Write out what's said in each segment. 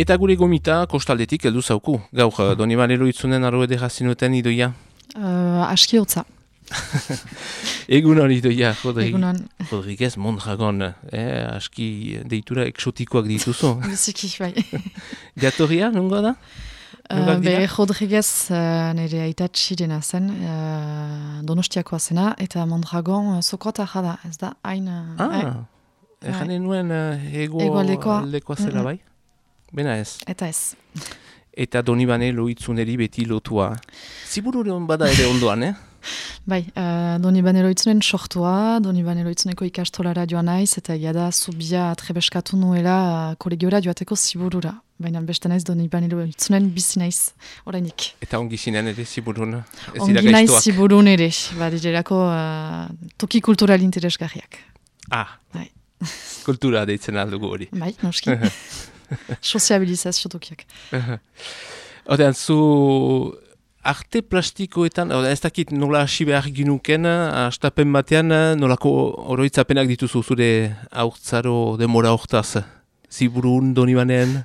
Eta gure gomita kostaldetik heldu zauku. Gaur, uh, doni banero itzunen arro edera zinuten idoia? Uh, aski hotza. Egunon idoia, Rodri Egunon. Rodriguez Mondragon. Eh, aski deitura eksotikoak dituzu. Biziki, bai. Jatorria, nungo da? Uh, be? Rodriguez uh, nire aitatxi dena zen, uh, donostiakoa zena, eta Mondragon uh, sokota jada, ez da, hain... Uh, Ah, Ejanen nuen uh, ego aldekoa zela Mm-mm. bai? Bena ez. eta ez. Eta donibane loitzuneri beti lotua. Ziburu bada ere ondoan, eh? Bai, uh, doni banero itzunen sortua, doni banero itzuneko ikastolara joan naiz, eta egia da zubia trebeskatu nuela uh, kolegiora joateko ziburura. Baina beste naiz doni banero itzunen bizi naiz, orainik. Eta ongi zinen ere ziburun. Ongi naiz ziburun ere, badirelako uh, toki kultural interesgarriak. Ah, Bai. kultura deitzen aldugu hori. Bai, noski. Soziabilizazio tokiak. Odean, zu arte plastikoetan, oda, ez dakit nola hasi behar ginuken, astapen batean nolako oroitzapenak dituzu zure aurtzaro demora hortaz. Ziburun, donibanen,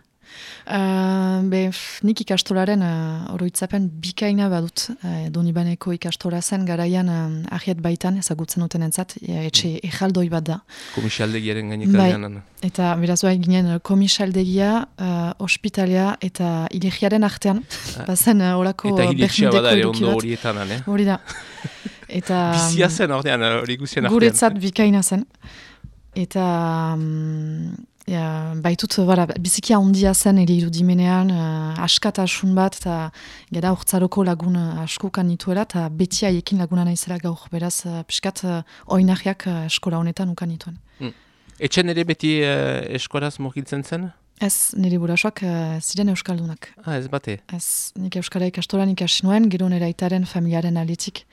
Uh, be, nik ikastolaren uh, oroitzapen bikaina badut. Uh, Donibaneko ikastola zen garaian uh, ahiet baitan ezagutzen duten entzat, e, etxe ejaldoi bat da. komisaldegiaren gainekarean. Eta beraz bai ginen komisaldegia, uh, ospitalea eta ilegiaren artean. Ah. Bazen uh, orako Eta hilitxea bada ere eduki ondo bat. horietan, eh? Hori da. Eta... Bizia zen ordean, hori guzien artean. Guretzat bikaina zen. Eta mm, ja, baitut, bara, biziki handia zen ere irudimenean, uh, askatasun bat, eta gara urtzaroko lagun uh, askokan nituela, eta beti haiekin laguna naizela gaur, beraz, uh, piskat, uh, oinarriak uh, eskola honetan ukan nituen. Etxen ere beti uh, eskoraz mokiltzen zen? Ez, nire burasoak uh, ziren euskaldunak. Ah, ez bate. Ez, nik euskara ikastolan ikasi nuen, gero nire aitaren familiaren aletik,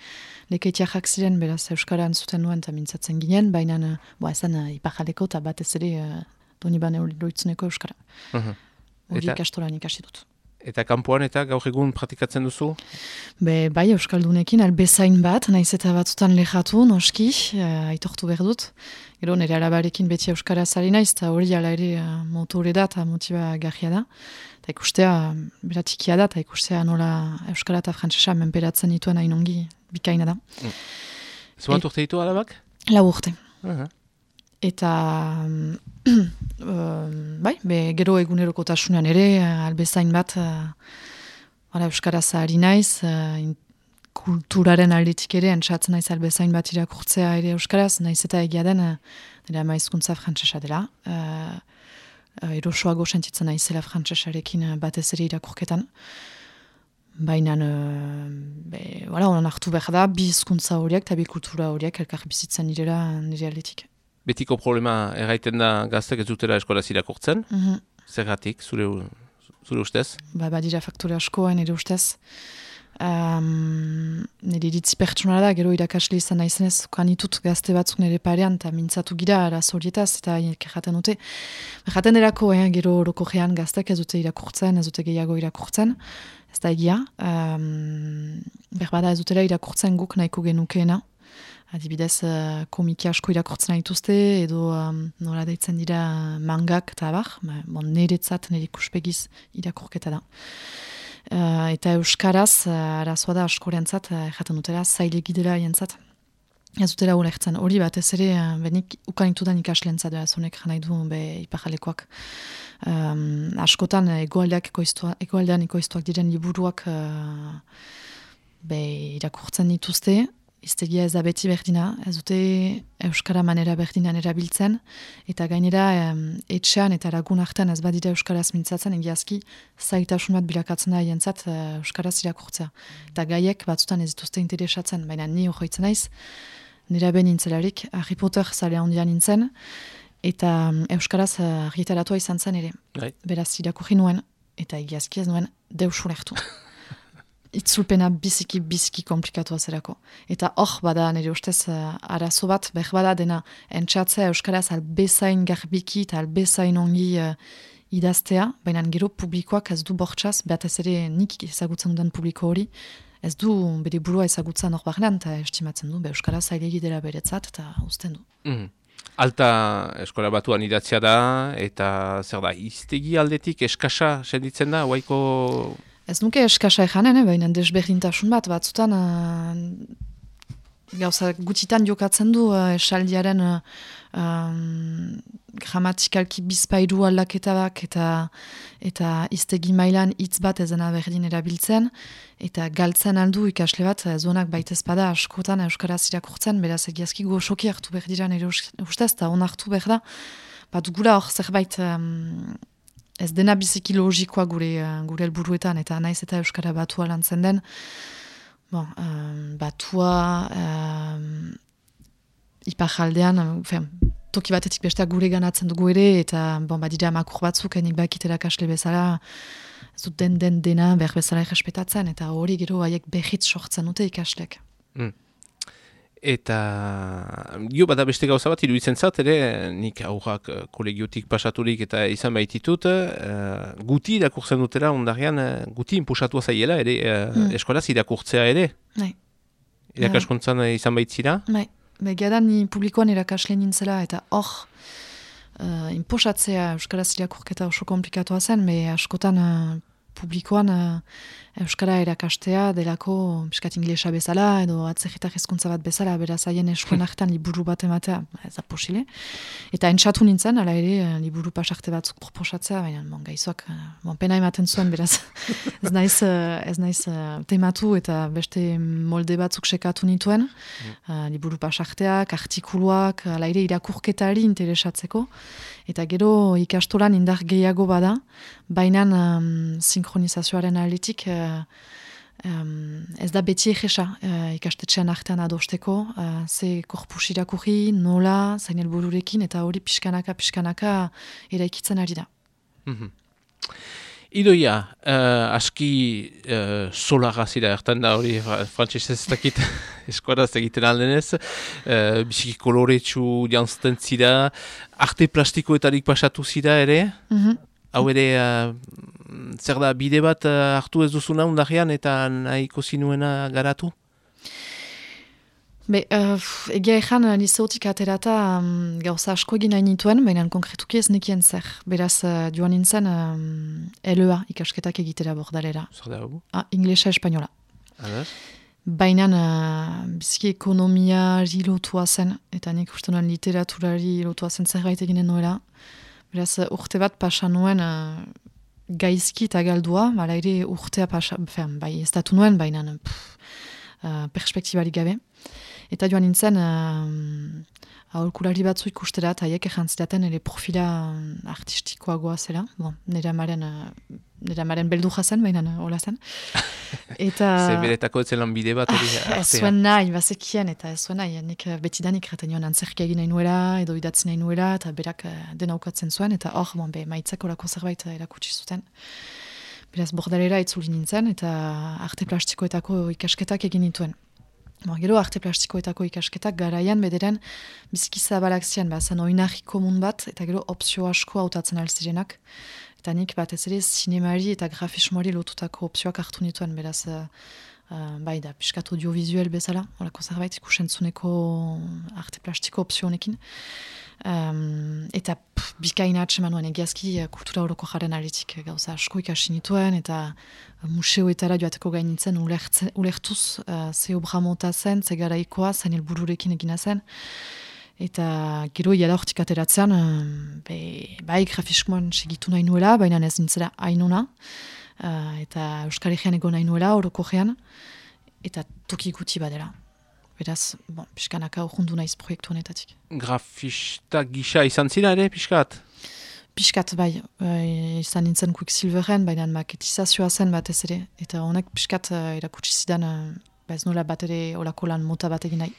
lekeitiakak ziren, beraz, euskaran zuten nuen eta mintzatzen ginen, baina, uh, boa, esan uh, ipajaleko eta batez ere uh, doni bane loitzuneko euskara. Mhm. Hori Eta- ikastolan ikasi dut. Eta kanpoan eta gaur egun praktikatzen duzu? Be, bai, euskaldunekin, albezain bat, naiz eta batzutan lehatu, noski, uh, aitortu behar dut. Gero, nire alabarekin beti euskara zari naiz, eta hori ala ere uh, motore da eta motiba garria da. Eta ikustea, beratikia da, eta ikustea nola euskara eta frantzesa menperatzen dituen hain ongi bikaina da. Zuat Et- urte ditu alabak? Lau urte. Aha. Eta, mm, um, bai, be, gero egunerokotasunean ere, uh, albezain bat, uh, ara, euskaraz ari naiz, uh, in- kulturaren aldetik ere, entzatzen naiz albezain bat irakurtzea ere euskaraz, naiz eta egia den, uh, nire ama hizkuntza frantsesa dela. Uh, uh, erosoago sentitzen naizela frantsesarekin uh, batez ere irakurketan. Baina, uh, be, wala, onan hartu behar da, bi hizkuntza horiek eta bi kultura horiek elkar bizitzen direla nire aldetik. Betiko problema erraiten da gaztek ez dutela eskolaz irakurtzen. Mhm. Zergatik, zure, zure ustez? ba, badira faktore asko, nire ustez. Um, nire iritzi pertsonala da, gero irakasle izan naizenez, kan ditut gazte batzuk nire parean, eta mintzatu gira araz horietaz, eta erraten dute. Erraten derako, eh, gero orokorrean gaztek ez dute irakurtzen, ez dute gehiago irakurtzen, ez da egia. Um, berbada ez dutela irakurtzen guk nahiko genukeena. Adibidez, uh, komiki asko irakurtzen dituzte, edo um, nola deitzen dira mangak eta abar, ba, bon, niretzat nire ikuspegiz irakurketa da. Uh, eta euskaraz, uh, arazoa da askorentzat, uh, jaten dutela, zailegi dela jentzat. Ez dutela ulertzen. Hori batez ere, uh, benik ukanitudan ikaslentzat da, zonek nahi du be ipajalekoak. Um, askotan, egoaldeak ekoiztua, egoaldean ekoiztuak diren liburuak uh, be irakurtzen dituzte, iztegia ez da beti berdina, ez dute euskara manera berdinan erabiltzen, eta gainera em, etxean eta lagun artean ez badira euskaraz mintzatzen, egiazki zaitasun bat bilakatzen da jentzat eh, euskaraz irakurtzea. Eta gaiek batzutan ez dituzte interesatzen, baina ni hojoitzen naiz, nire ben nintzelarik, Harry Potter zale handian nintzen, eta euskaraz eh, argitaratua izan zen ere. Bai. Beraz irakurri nuen, eta egiazki ez nuen deus ulertu. itzulpena biziki biziki komplikatua zerako. Eta hor bada nire ustez uh, arazo bat, beh bada dena entxatzea euskaraz albezain garbiki eta albezain ongi uh, idaztea, baina gero publikoak ez du bortxaz, batez ere nik ezagutzen dudan publiko hori, ez du bere burua ezagutzen hor barnean, eta estimatzen du, be euskaraz ailegi dela beretzat, eta uzten du. Mm. Alta eskola batuan idatzia da, eta zer da, iztegi aldetik eskasa senditzen da, guaiko... Ez nuke eskasa eganen, eh, baina desberdintasun bat, batzutan uh, gauza gutitan jokatzen du uh, esaldiaren uh, um, gramatikalki bizpairu aldaketabak eta eta iztegi mailan hitz bat ezena berdin erabiltzen. Eta galtzen aldu ikasle bat zonak baita ezpada askotan euskaraz irakurtzen beraz egiazki goxoki hartu berdiran ere ustez eta onartu berda bat gula hor zerbait um, ez dena biziki logikoa gure, uh, gure elburuetan eta naiz eta euskara batua lantzen den bon, um, batua um, ipar jaldean, toki batetik besteak gure ganatzen dugu ere, eta bon, badira makur batzuk, enik bakitera kasle bezala, ez dut den den dena behar bezala errespetatzen, eta hori gero haiek behitz sortzen dute ikaslek. Mm. Eta, jo, bada beste gauza bat, iruditzen zat, ere, nik aurrak eh, kolegiotik pasaturik eta izan baititut, uh, guti irakurtzen dutela, ondarian, uh, guti inpusatua zaiela, ere, uh, mm. eskolaz irakurtzea ere. Bai. Irakaskuntzan izan baitzira? Bai. Begia ni publikoan irakasle nintzela eta hor uh, inposatzea Euskaraz irakurketa oso komplikatoa zen, me askotan uh, publikoan uh, Euskara erakastea delako piskat inglesa bezala edo atzegitak ezkuntza bat bezala, beraz haien eskuen artean liburu bat ematea, ez da posile. Eta entzatu nintzen, ala ere, uh, liburu pasarte batzuk proposatzea, baina bon, gaizoak, uh, bon, pena ematen zuen, beraz ez naiz, ez naiz tematu eta beste molde batzuk sekatu nituen, uh, liburu pasarteak, artikuluak, ala ere irakurketari interesatzeko, eta gero ikastolan indar gehiago bada, baina um, sinkronizazioaren aletik uh, um, ez da beti egesa uh, ikastetxean artean adosteko, uh, ze korpus irakurri, nola, zain helbururekin, eta hori pixkanaka, pixkanaka eraikitzen ari da. Mm Idoia, uh, aski uh, solarra zira ertan da hori frantzese ez dakit eskoraz egiten aldenez, uh, biziki koloretsu jantzten zira, arte plastikoetarik pasatu zira ere, mm hau ere, uh, zer da, bide bat uh, hartu ez duzuna undarrian eta nahiko zinuena garatu? Be, uh, egia ezan, liseotik aterata um, gauza asko egin nahi nituen, baina konkretuki ez nekien zer. Beraz, uh, joan nintzen, um, LEA ikasketak egitera bordalera. Zer da hau? Ah, Inglesa espanyola. Baina, uh, biziki ekonomia lotua zen, eta nik uste nuen literaturari lotua zen zerbait eginen nuela. Beraz, urte bat pasa nuen uh, gaizki eta galdua, bala ere urtea pasa, bai, ez datu nuen, baina uh, perspektibalik gabe. Eta joan nintzen, uh, aholkulari batzu ikustera, eta haiek ejantzitaten ere profila artistikoagoa zela. Bon, nire amaren, uh, nire amaren beldu jazen, baina hola zen. Eta... Zeberetako etzen lan bide bat hori ah, Ez zuen nahi, bazekien, eta ez zuen nahi. Nik betidanik reten joan antzerkia egin nahi nuela, edo idatzen nahi nuela, eta berak dena ukatzen zuen, eta hor, bon, be, maitzak orako zerbait erakutsi zuten. Beraz, bordalera itzuli nintzen, eta arte plastikoetako ikasketak egin nituen. Bo, gero arte plastikoetako ikasketak garaian bederen bizkiza balak zian, ba, zen oinarri komun bat, eta gero opzio asko hautatzen alzirenak. Eta nik bat ez ere sinemari eta grafismoari lotutako opzioak hartu nituen, beraz, uh, bai da, piskat audiovisuel bezala, horako zerbait ikusentzuneko arte plastiko opzio honekin. Um, eta bikaina atseman nuen egiazki uh, kultura horoko jaren aretik gauza asko ikasi nituen eta museoetara joateko gainintzen ulertuz uh, ze obra monta zen, ze garaikoa, zen helbururekin egina zen. Eta gero iala hortik ateratzean, be, bai grafiskoan segitu nahi nuela, baina ez nintzera hainuna. Uh, eta Euskal Herrian ego nahi nuela, horoko gean, eta toki guti badela beraz, bon, pixkanaka urrundu naiz proiektu honetatik. Grafista gisa izan zira ere, pixkat? Piskat, bai, e, izan nintzen Quicksilveren, baina maketizazioa zen bat ez ere, eta honek piskat uh, erakutsi zidan, uh, ba ez nola bat ere olako lan mota bat egin nahi.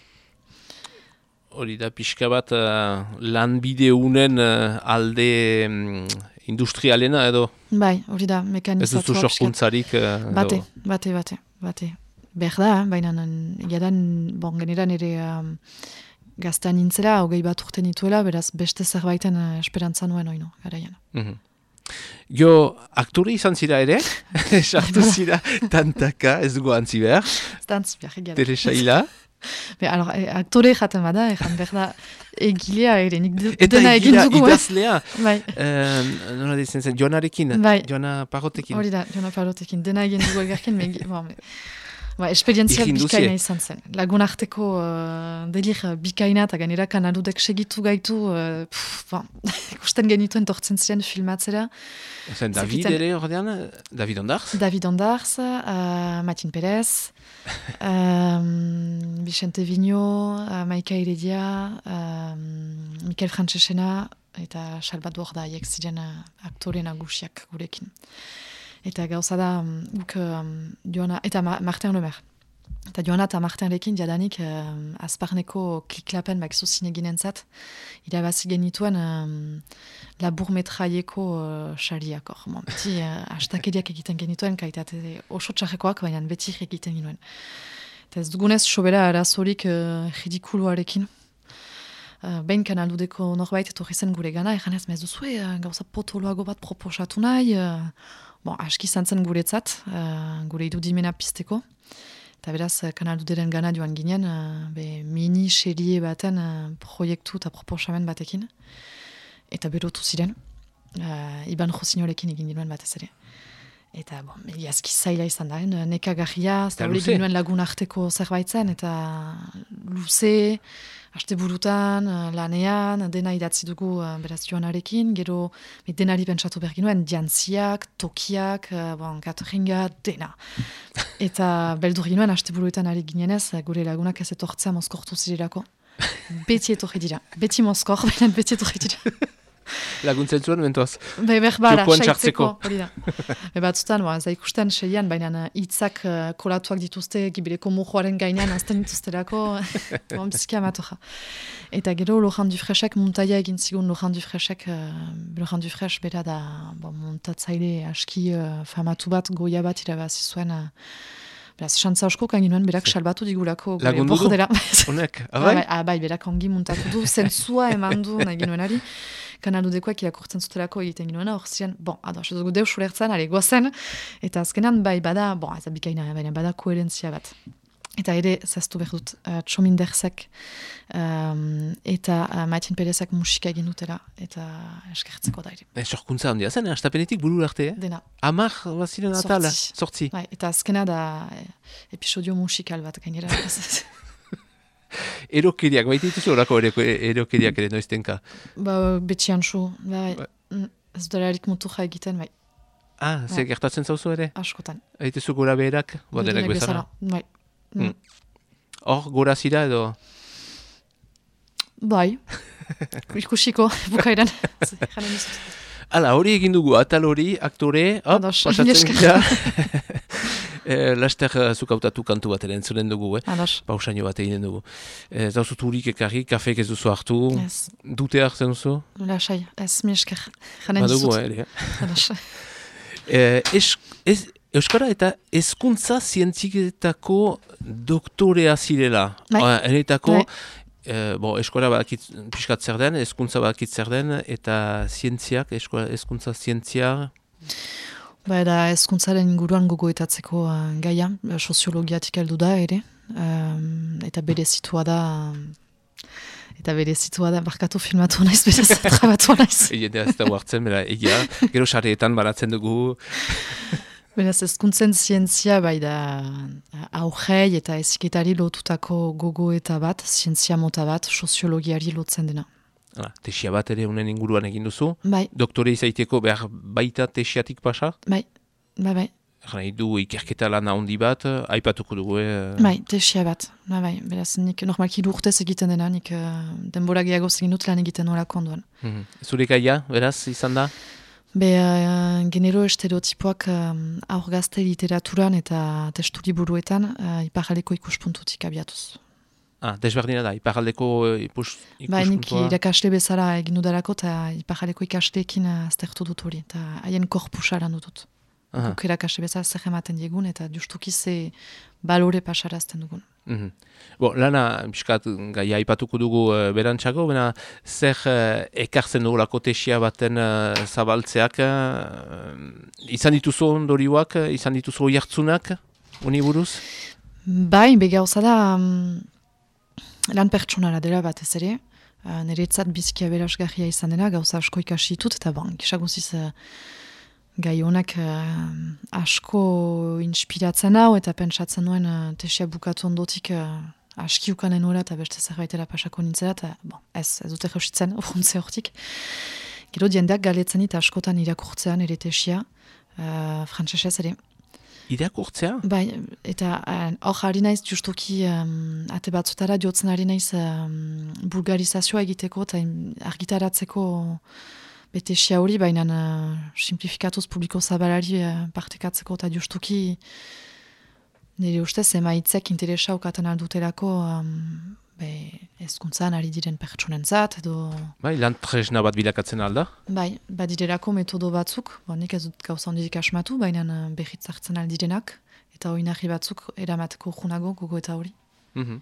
Hori da, pixka bat uh, lan bideunen uh, alde um, industrialena edo? Bai, hori da, mekanizatua. Ez duzu sorkuntzarik? Uh, bate, bate, bate, bate behar da, baina jadan, bon, generan ere um, gaztean nintzela, hogei bat urte nituela, beraz beste zerbaiten uh, esperantza nuen oino, garaian. Mm Jo, aktore izan zira ere, esartu zira tantaka, ez dugu antzi behar. Tantzi behar, Teresa Hila. Be, alor, e, aktore jaten bada, ejan behar da, egilea ere, nik Eta dena egin dugu, eh? idazlea, Bai, eh, nola ditzen zen, joanarekin, Bai. joana parotekin. hori da, jona parotekin, dena egin dugu egarken, me, bon, me, ba, esperientzia Egin duzie. bikaina izan zen. Lagun arteko uh, delir uh, bikaina eta gainera kanaludek segitu gaitu, uh, pff, bon, ikusten genituen tortzen ziren filmatzera. Zen David Zekiten- ere ordean, David Ondarz? David Ondarz, uh, Matin Perez, um, Vicente Vigno, uh, Maika Heredia, um, Mikel Frantzesena, eta Salvador da, haiek ziren uh, aktore nagusiak gurekin. Eta gauza da, um, guk um, Joana, eta Ma Martin Lemer. Eta Joana eta Martinrekin jadanik um, azparneko kliklapen bakizu zineginen zat, irabazi genituen um, labur metraieko uh, sariak hor. Bon, beti uh, astakeriak egiten genituen, kaitate oso txarrekoak, baina beti egiten genuen. Eta ez dugunez, sobera arazorik uh, ridikuluarekin. Uh, behin kanaldudeko norbait etorri zen gure gana, egan ez, mez duzue, uh, gauza potoloago bat proposatu nahi, uh, bon, aski izan zen guretzat, uh, gure idudimena pizteko. Eta beraz, eh, kanalduderen gana joan ginen, uh, be, mini serie baten uh, proiektu eta proposamen batekin. Eta berotu ziren, uh, Iban Josinorekin egin ginoen batez ere. Eta, bon, egiazki zaila izan da, eh? nekagarria, Eta hori luze. ginoen lagun arteko zerbait zen, eta luze, haste burutan, eh, lanean, dena idatzi dugu eh, beraz joanarekin, gero denari pentsatu behar ginoen, jantziak, tokiak, uh, bon, cateringa, dena. Eta beldur ginoen, haste buruetan ari ginenez, eh, gure lagunak ez etortzea mozkortu zirelako. Beti etorri dira. Beti mozkor, baina beti etorri dira. Laguntzen zuen, mentoaz. Bai, berbara, saitzeko, hori da. Be batzutan, ba, ez da ikusten seian, baina uh, hitzak uh, kolatuak dituzte, gibireko mojoaren gainean, azten dituzterako, bon, biziki amatoja. Eta gero, Laurent Dufresek muntaia egin zigun Laurent Dufresek, uh, Laurent Dufres bera da bon, muntatzaile aski uh, famatu bat, goia bat irabazi zuen, uh, Beraz, xantza asko kanginuen, berak Zer. salbatu digulako Lagundu du? Honek, abai? bai, ah, bai, berak ongi muntatu du, zentzua eman du nahi ginuenari. Kanaludekoak irakurtzen zutelako egiten ginuena, hor ziren, bon, ados, ez dugu deus ulertzen, ale, goazen, eta azkenan, bai, bada, bon, ez da bikaina, baina bada koherentzia bat. Eta ere, zaztu behar dut, uh, txominderzek um, eta uh, Maitin Perezak musika egin dutela, eta eskertzeko da ere. Eh, Sorkuntza handia zen, eh? astapenetik buru arte, eh? Dena, Amar, baziren atala, Zortzi. sortzi. bai, eta azkena da eh, episodio musikal bat gainera. Erokeriak, baita dituzu orako eroko- erokeriak ere noiztenka. ba, betxian su, bai, Bai. mm, ez delarik mutuja egiten, bai, Ah, ze Bai. gertatzen zauzu ere? askotan. Aitezu gora beherak, badenak bezala. Bai. Mm. Hor, gora zira edo... Bai. Ikusiko, bukairan. Hala, hori egin dugu, atal hori, aktore, hop, pasatzen gira. e, laster eh, zuk hautatu kantu bat ere entzunen dugu, eh? Ados. Pausaino bat eginen dugu. E, Zauzu turik ekarri, kafek ez duzu hartu, Ez, dute hartzen duzu? lasai, ez mi esker. Janen Badugu, eh, ere. Ados. E, es, ez, Euskara eta hezkuntza zientziketako doktorea zirela. Bai. Ah, Enetako, Bai. e, bo, eskola badakit pixkat zer den, hezkuntza badakit zer den, eta zientziak, eskola, hezkuntza zientzia, Ba, da ezkuntzaren inguruan gogoetatzeko uh, gaia, eh, soziologiatik heldu da ere, um, eta bere zitua da, eta bere zitua da, barkatu filmatu naiz, bere trabatu naiz. jendea ez da hartzen, bera egia, gero sareetan baratzen dugu, Beraz, ezkuntzen zientzia bai da aurrei eta eziketari lotutako gogo eta bat, zientzia mota bat, soziologiari lotzen dena. Hala, tesia bat ere unen inguruan egin duzu, Bai, doktore izaiteko behar baita tesiatik pasa, bai, bai, bai, Jana, du ikerketa lan handi bat, aipatuko dugu, eh? bai, tesia bat, bai, bai, beraz, nik normalki urtez egiten dena, nik uh, denbora gehiago egin dut lan egiten horako onduan. Mhm. Zure gaia, beraz, izan da? Be, uh, genero estereotipoak um, aur gazte literaturan eta testu liburuetan uh, iparaleko ikuspuntutik abiatuz. Ah, desberdina da, iparaldeko eh, ipus, Ba, nik ikuspuntua. irakasle bezala egin dudarako eta iparaleko ikasleekin uh, aztertu dut hori, eta haien korpusa lan dut. Aha, Guk irakasle bezala zer ematen diegun eta justuki ze balore pasarazten dugun. mhm. Bo, lana, piskat, gaia aipatuko dugu uh, berantxago, bena zer uh, ekartzen dugulako tesia baten eh, zabaltzeak, uh, izan dituzu ondorioak, eh, izan dituzu jartzunak, uni buruz? Bai, be gauza da, um, lan pertsonara dela batez ere, uh, niretzat bizkia berazgarria izan dena, gauza asko ikasi ditut, eta bon, gisaguziz uh, gai honak uh, asko inspiratzen hau, eta pentsatzen nuen uh, tesia bukatu ondotik uh, aski ukanen hori, eta beste zerbaitera pasako nintzera, eta bon, ez, ez dute jausitzen, urruntze hortik. Gero diendak galetzen dit askotan irakurtzean ere tesia, uh, frantzesez ere. Irakurtzea? Bai, eta hor uh, naiz justuki um, ate batzutara diotzen ari naiz um, bulgarizazioa egiteko eta argitaratzeko bete hori, baina uh, simplifikatuz publiko zabalari uh, partekatzeko eta justuki nire ustez emaitzek interesa ukaten aldutelako um, ezkuntzan ari diren pertsonen zat, edo... Bai, lan tresna bat bilakatzen alda? Bai, badirerako metodo batzuk, bon, nik ez dut gauza hondirik asmatu, baina uh, behitz hartzen aldirenak, eta hori nahi batzuk eramateko junago gogo eta hori. Mm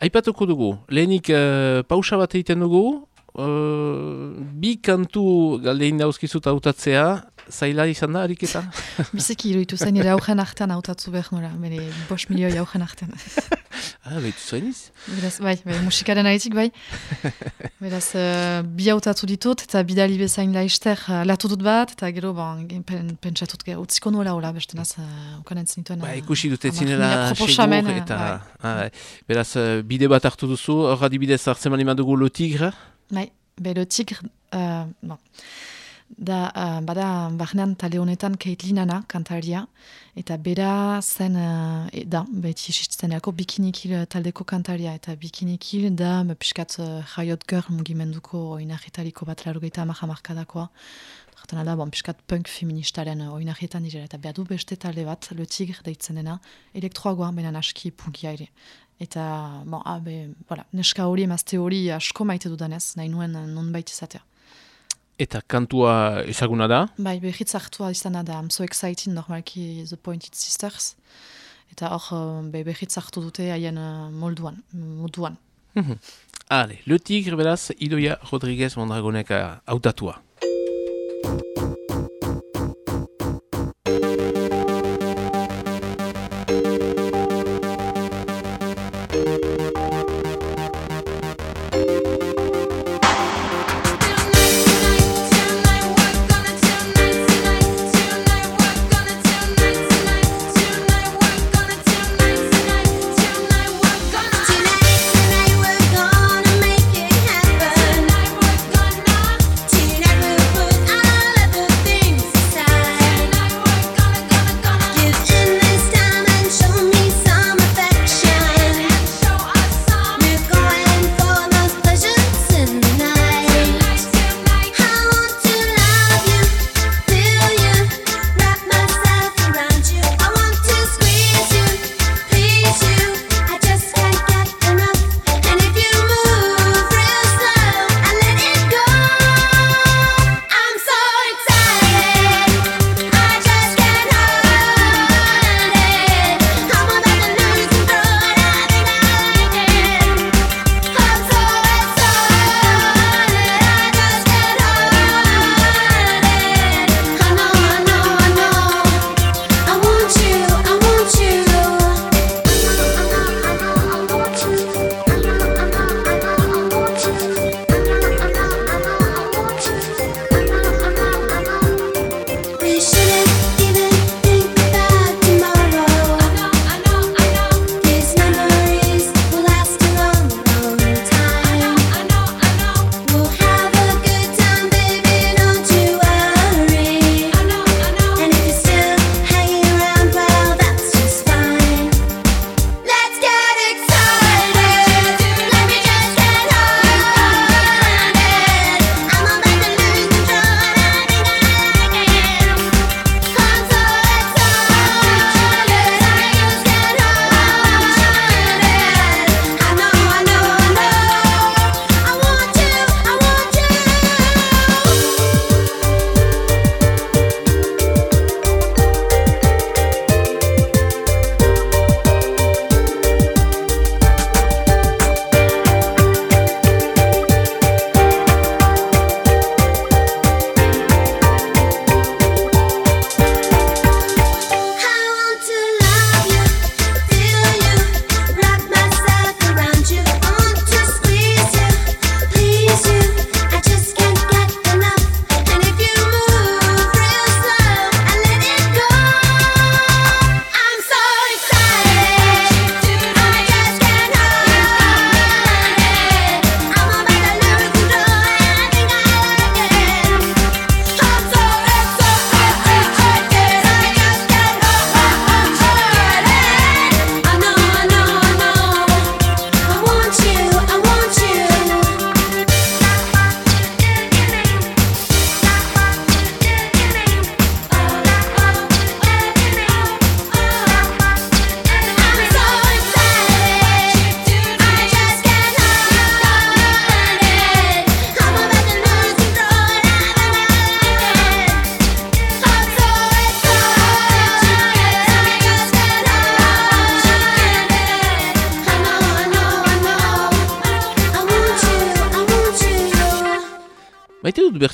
Aipatuko dugu, lehenik uh, pausa bat egiten dugu, uh, bi kantu galdein dauzkizut hautatzea, zaila izan da, ariketa? Bizeki iruditu zain, ere augen artean hautatzu behar nora, bere bos milioi augen artean. ah, behitu zainiz? Beraz, bai, bai, musikaren aritik, bai. Beraz, uh, bi hautatu ditut, eta bidali bezain laizter uh, latu dut bat, eta gero, bon, pen, pentsatut gero, utziko nuela hola, beste naz, uh, ukanen zinituen. Ba, ikusi dut etzinela segur, eta, bai. ah, beraz, uh, bide bat hartu duzu, horra dibidez hartzen mani madugu lo tigre? Bai, be lo tigre, uh, bon. Da, uh, bada, barnean tale honetan Keitlinana kantaria, eta bera zen, uh, e, da, beti esitzen erako bikinikil taldeko kantaria, eta bikinikil da, piskat uh, jaiot girl mugimenduko oinajetariko bat larugaita amaja markadakoa. Jartan da, bon, piskat punk feministaren oinajetan dira, eta behar du beste talde bat, le tigre deitzen dena, elektroagoa, benen aski punkia ere. Eta, bon, abe, voilà, neska hori, emazte hori asko maite dudanez, nahi nuen non baita izatea. Eta kantua ezaguna da? Bai, behitz hartua izan da, I'm so excited, normalki The Pointed Sisters. Eta hor, uh, behitz hartu dute haien uh, molduan, moduan. Mm -hmm. Ale, Le Tigre, beraz, Idoia Rodriguez Mondragonek autatua.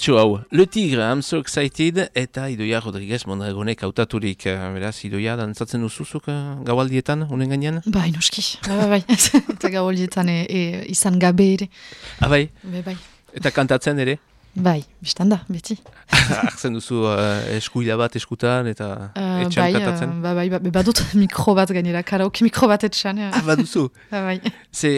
Bertso hau, Le Tigre, I'm so excited, eta Idoia Rodriguez Mondragonek hautaturik. Eh, beraz, Idoia, dantzatzen duzuzuk uh, gaualdietan, unen gainean? Bai, noski, bai, bai, bai. eta gaualdietan e, e, izan gabe ere. Ah, bai? Bai, bai. Eta kantatzen ere? Bai, biztan da, beti. Artzen duzu uh, eskuila bat eskutan eta uh, etxan bai, katatzen? Uh, bai, bai, badut mikro bat gainera, karaoke mikro bat etxan. Ah, baduzu? ba, bai. Ze,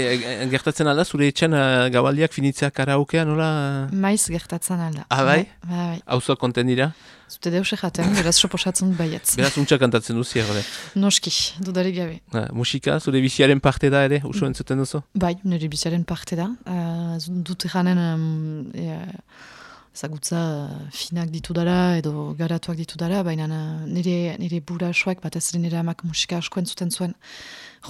gertatzen alda, zure etxan uh, gabaldiak finitzea karaokea, nola? Maiz gertatzen alda. Ah, bai? Bai, bai. Hau konten dira? Zute deus jaten, beraz soposatzen baietz. Beraz untsa kantatzen duzi, erde? Noski, dudarik gabe. Ha, musika, zure biziaren parte da ere, usu entzuten duzu? Bai, nire biziaren parte da. Uh, dut eranen, um, e, zagutza finak ditu dara edo garatuak ditu dara, baina nire, nire bura soak batez ere nire amak musika asko entzuten zuen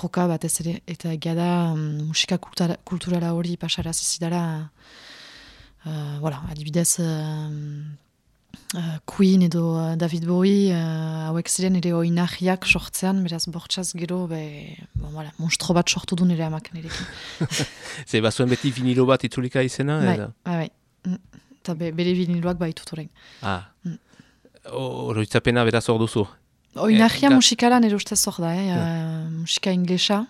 joka batez ere, eta egia da um, musika kulturala hori pasara zizidara, uh, voilà, adibidez... Uh, Queen edo uh, David Bowie uh, hauek ziren ere oinahiak sortzean, beraz bortxaz gero, be, bon, voilà, monstro bat sortu du nire amak nirekin. Ze, bazuen beti vinilo bat itzulika izena? Bai, bai, bai. Mm. Eta be, bere viniloak baitut horrein. Ah, mm. oroitzapena beraz hor duzu? Oinahia e, musikalan ere ustez hor da, eh? uh, musika inglesa.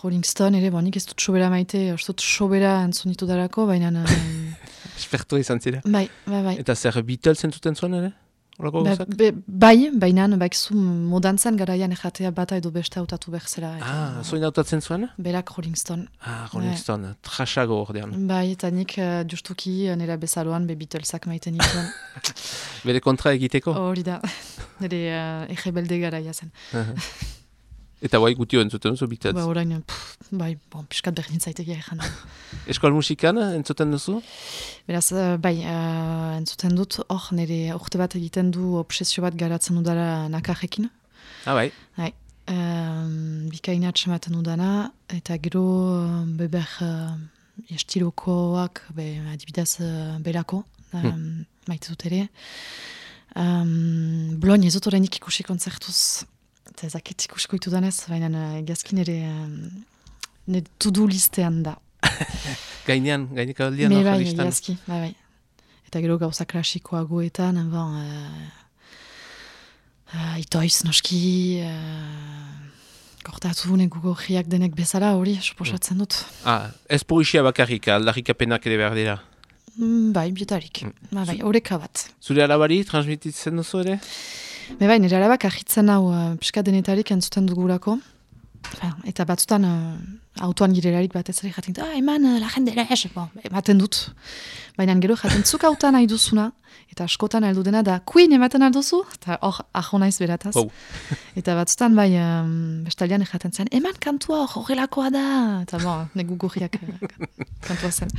Rolling Stone ere, bon, nik ez dut sobera maite, ez dut sobera entzunitu darako, baina... Esperto izan zira. Bai, bai, bai. Eta zer Beatles entzuten zuen ere? Ba, be, bai, baina baik zu modantzan garaian ejatea bata edo beste hautatu behar zela. Ah, zoin hautatzen zuen? Berak Rolling Stone. Ah, Rolling bai. Stone, trasago ordean. Bai, eta nik uh, justuki uh, nera bezaloan be Beatlesak maiten nituen. Bere kontra egiteko? Hori da, nire uh, egebelde garaia zen. Eta bai gutio entzuten duzu bitaz? Ba, orain, bai, bon, piskat berdin zaitegia egin. Eskol musikan entzuten duzu? Beraz, uh, bai, uh, entzuten dut, hor, nire urte bat egiten du obsesio bat garatzen udara nakarrekin. Ah, bai? Bai. Um, bikaina atxamaten udana, eta gero beber uh, estilokoak, be, adibidez uh, belako, um, hmm. maite dut ere. Um, Bloin ez dut horrenik ikusi konzertuz, Eta ezakit ikusko itu danez, baina egazkin ere nire to-do listean da. Gainean, gainik aldean Me bai, egazki, bai, bai. Eta gero gauza klasikoa goetan, bon, uh, uh, itoiz noski, uh, kortatu neguko jiak denek bezala hori, suposatzen dut. Ah, ez poesia bakarrik, aldarrik apenak ere behar dira? Mm, bai, bietarik, mm. bai, bai, horreka bat. Zure alabari, transmititzen duzu ere? Me bai, nire arabak ahitzen hau uh, pixka denetarik entzuten dugurako. eta batzutan uh, autoan girelarik bat ez ere jaten, ah, eman, uh, la jendera es, bon, ematen dut. Baina gero jaten zuk autan nahi duzuna, eta askotan aldu dena da, queen ematen alduzu, eta hor, aho naiz berataz. eta batzutan bai, um, bestalian jaten zen, eman kantua hor, horrelakoa da. Eta bon, negu gurriak kantua zen.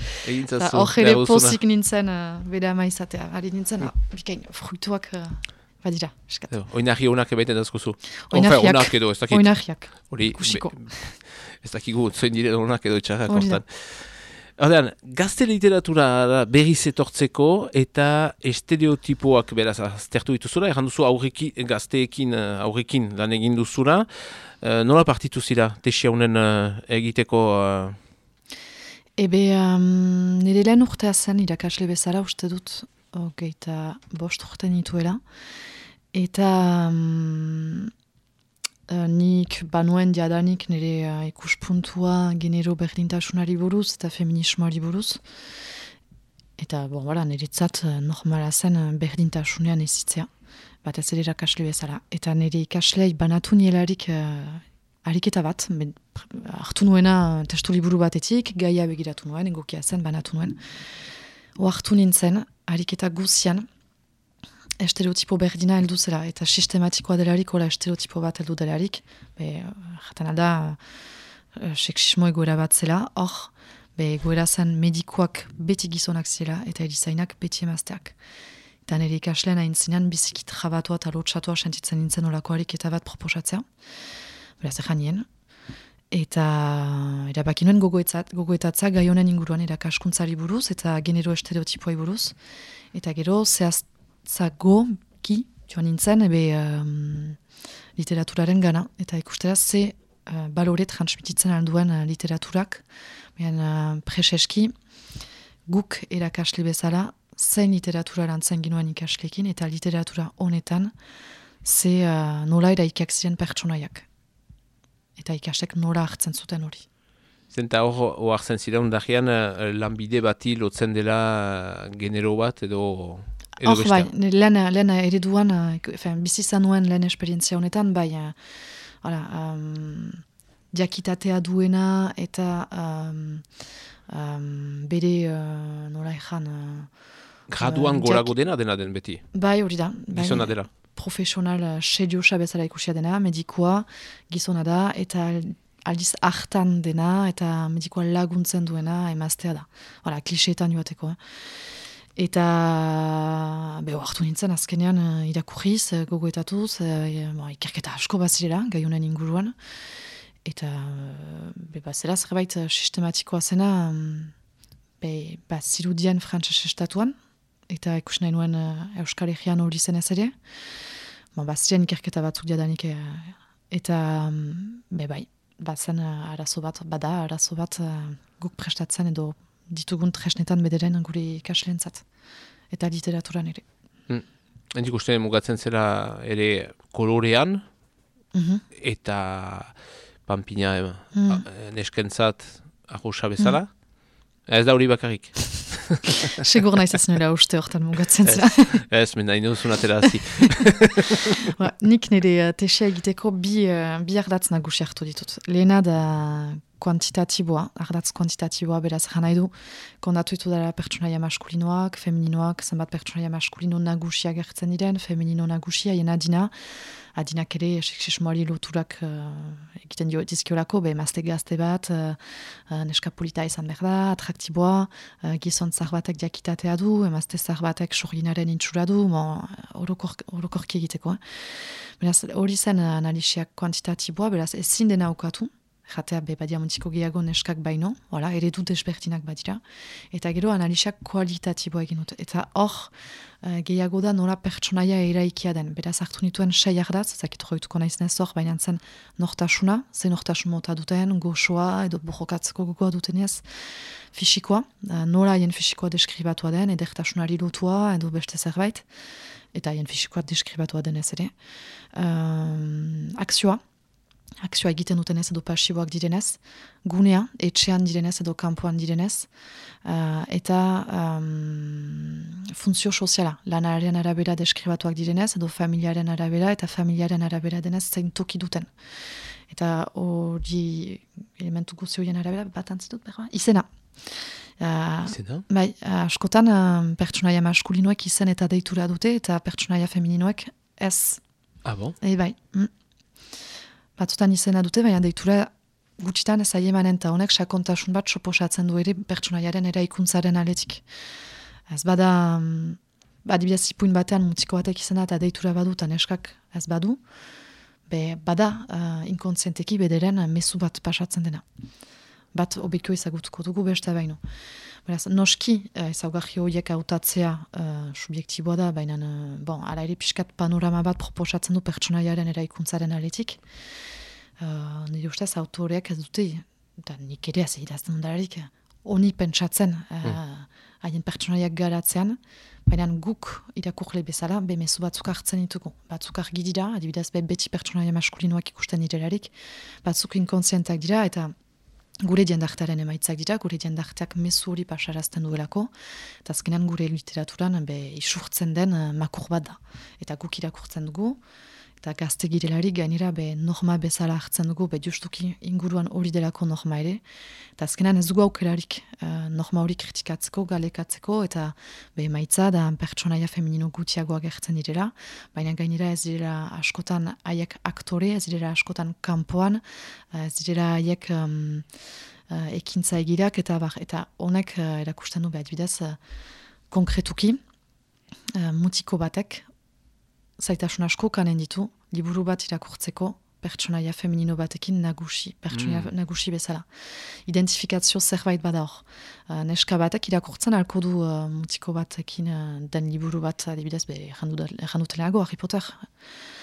Hor ere pozik nintzen, uh, beda maizatea, ari nintzen, uh, bikain, fruituak... Uh, Badira. Oinahi honak ebaiten dazkuzu. Oinahiak. Onak edo, ez dakit. Oinahiak. Hori, ez dakigu, zoin dire onak edo itxarrak hortan. Hortan, gazte literatura berriz etortzeko eta estereotipoak beraz aztertu dituzura, erran duzu aurrekin, gazteekin aurrekin lan egin duzura. Uh, nola partitu zira, tesia honen uh, egiteko... Uh... Ebe, um, nire lehen urtea zen irakasle bezala uste dut, ok, eta bost urte nituela. Eta um, nik banuen diadanik nire uh, ikuspuntua genero berdintasunari buruz eta feminismoari buruz. Eta bon, voilà, nire tzat uh, normala zen berdintasunean ezitzea. Bat ez ere rakasle bezala. Eta nire ikaslei banatu nielarik uh, ariketa bat, hartu nuena testu liburu batetik, gaia begiratu nuen, egokia zen, banatu nuen. O hartu nintzen, ariketa guzian, estereotipo berdina heldu zela, eta sistematikoa delarik, ola estereotipo bat heldu delarik, be, jaten alda, uh, seksismo egoera bat zela, hor, be, egoera zen medikoak beti gizonak zela, eta erizainak beti emazteak. Eta nire ikaslean hain zinean, bizikit jabatua eta lotxatua sentitzen nintzen olako eta bat proposatzea. Beraz, ezan nien. Eta erabaki nuen gogoetatza gai honen inguruan erakaskuntzari buruz eta genero estereotipoai buruz. Eta gero, zehaz zago ki joan nintzen ebe um, literaturaren gana eta ikustera ze uh, balore transmititzen alduen uh, literaturak behan uh, preseski guk erakasle bezala, zein literatura lantzen ginoen ikaslekin, eta literatura honetan, ze uh, nola eraikak ziren pertsonaiak. Eta ikaslek nola hartzen zuten hori. Zenta hor, hartzen ziren dahian, uh, lanbide bati lotzen dela genero bat edo... Hor, bai, lehen, lehen ereduan, uh, bizizan nuen lehen esperientzia honetan, bai, uh, um, diakitatea duena eta um, um, bere, uh, nola ezan... Uh, Graduan uh, gorago dena dena den beti? Bai, hori da. Bai, gizona dela? Profesional uh, sediosa bezala ikusia dena, medikoa gizona da, eta aldiz hartan dena, eta medikoa laguntzen duena emaztea da. Hala, kliseetan joateko. Eh? Eta beho hartu nintzen azkenean uh, irakurriz, uh, gogoetatuz, uh, ikerketa asko bazirela, gaiunen inguruan. Eta be bazela zerbait sistematikoa zena, um, be bazirudien frantses estatuan, eta ikus nahi nuen Euskal Herrian hori zen ez ere. Ba, Baziren ikerketa batzuk diadanik, uh, eta um, be bai, bazen arazo bat, bada arazo bat guk prestatzen edo ditugun tresnetan bederen gure ikasleen zat. Eta literaturan ere. Mm. Endik uste mugatzen zela ere kolorean, mm eta pampina mm. neskentzat arrosa bezala. Mm. Ez da hori bakarrik. Segur nahi zazen uste hortan mugatzen zela. Ez, men nahi nuzun aterazi. ba, nik nire uh, tesia egiteko bi, uh, bi ardatz nagusi hartu ditut. Lehena da kuantitatiboa, ardatz kuantitatiboa beraz jana edu, kondatu ditu dara pertsonaia maskulinoak, femininoak, zenbat pertsonaia maskulino nagusia gertzen diren, feminino nagusia, jena dina, adinak ere seksismoari loturak uh, egiten dio dizkiolako, be mazte gazte bat, uh, uh, neska polita izan behar da, atraktiboa, uh, gizon zarbatek diakitatea du, emazte zarbatek sorginaren intxura du, horokorki egiteko. Beraz, hori zen analisiak kuantitatiboa, beraz, ezin dena aukatu, jatea be badia montziko gehiago neskak baino, wala, ere dut esbertinak badira, eta gero analisak kualitatiboa egin dut. Eta hor, uh, gehiago da nola pertsonaia eraikia den. Beraz hartu nituen sei ardaz, ezakit horretuko naiz hor, baina zen nortasuna, ze nortasun mota duten, goxoa, edo borrokatzeko gogoa duten ez, fisikoa, uh, nola hien fisikoa deskribatua den, edertasunari lotua, edo beste zerbait, eta hien fisikoa deskribatua den ez ere. Uh, akzioa, akzioa egiten dutenez edo pasiboak direnez, gunea, etxean direnez edo kanpoan direnez, uh, eta um, funtzio soziala, lanaren arabera deskribatuak direnez, edo familiaren arabera, eta familiaren arabera denez zein toki duten. Eta hori elementu arabera bat antzitut, behar, izena. Uh, izena? Bai, askotan uh, pertsonaia maskulinoek izen eta deitura dute, eta pertsonaia femininoek ez. Ah bon? E, bai, mm batzutan izena dute, baina deitura gutxitan ez aiemanen eta honek sakontasun bat soposatzen du ere pertsonaiaren eraikuntzaren aletik. Ez bada, mm, adibidez ipuin batean mutziko batek izena eta deitura badu eta neskak ez badu, be, bada uh, inkontzienteki bederen mezu bat pasatzen dena. Bat obekio ezagutuko dugu beste baino. Beraz, noski uh, ezaugarri horiek hautatzea uh, subjektiboa da, baina uh, bon, ala ere pixkat panorama bat proposatzen du pertsonaiaren eraikuntzaren aletik. Uh, nire ustez autoreak ez dute, eta nik ere ez idazten dararik, honi pentsatzen hmm. haien uh, pertsonaiak garatzean, baina guk irakurle bezala, bemezu batzuk hartzen ditugu. Batzuk argi dira, adibidez be beti pertsonaia maskulinoak ikusten direlarik, batzuk inkontzientak dira, eta gure jendartaren emaitzak dira, gure jendarteak mesu hori pasarazten duelako, eta azkenean gure literaturan be, isurtzen den uh, makur bat da. Eta guk irakurtzen dugu, eta gazte girelari gainera be norma bezala hartzen dugu, be justuki inguruan hori delako norma ere, eta azkenan ez dugu aukerarik uh, norma hori kritikatzeko, galekatzeko, eta be maitza da pertsonaia feminino gutiagoa gertzen direla, baina gainera ez dira askotan haiek aktore, ez dira askotan kanpoan, uh, ez dira haiek um, uh, ekintza egirak, eta bar, eta honek uh, erakusten du behar bidez uh, konkretuki, uh, mutiko batek zaitasun asko kanen ditu, liburu bat irakurtzeko pertsonaia feminino batekin nagusi, pertsonaia mm. nagusi bezala. Identifikazio zerbait bada hor. Uh, neska batek irakurtzen alko du uh, mutiko batekin uh, den liburu bat adibidez, be, erranduteleago, Harry Potter.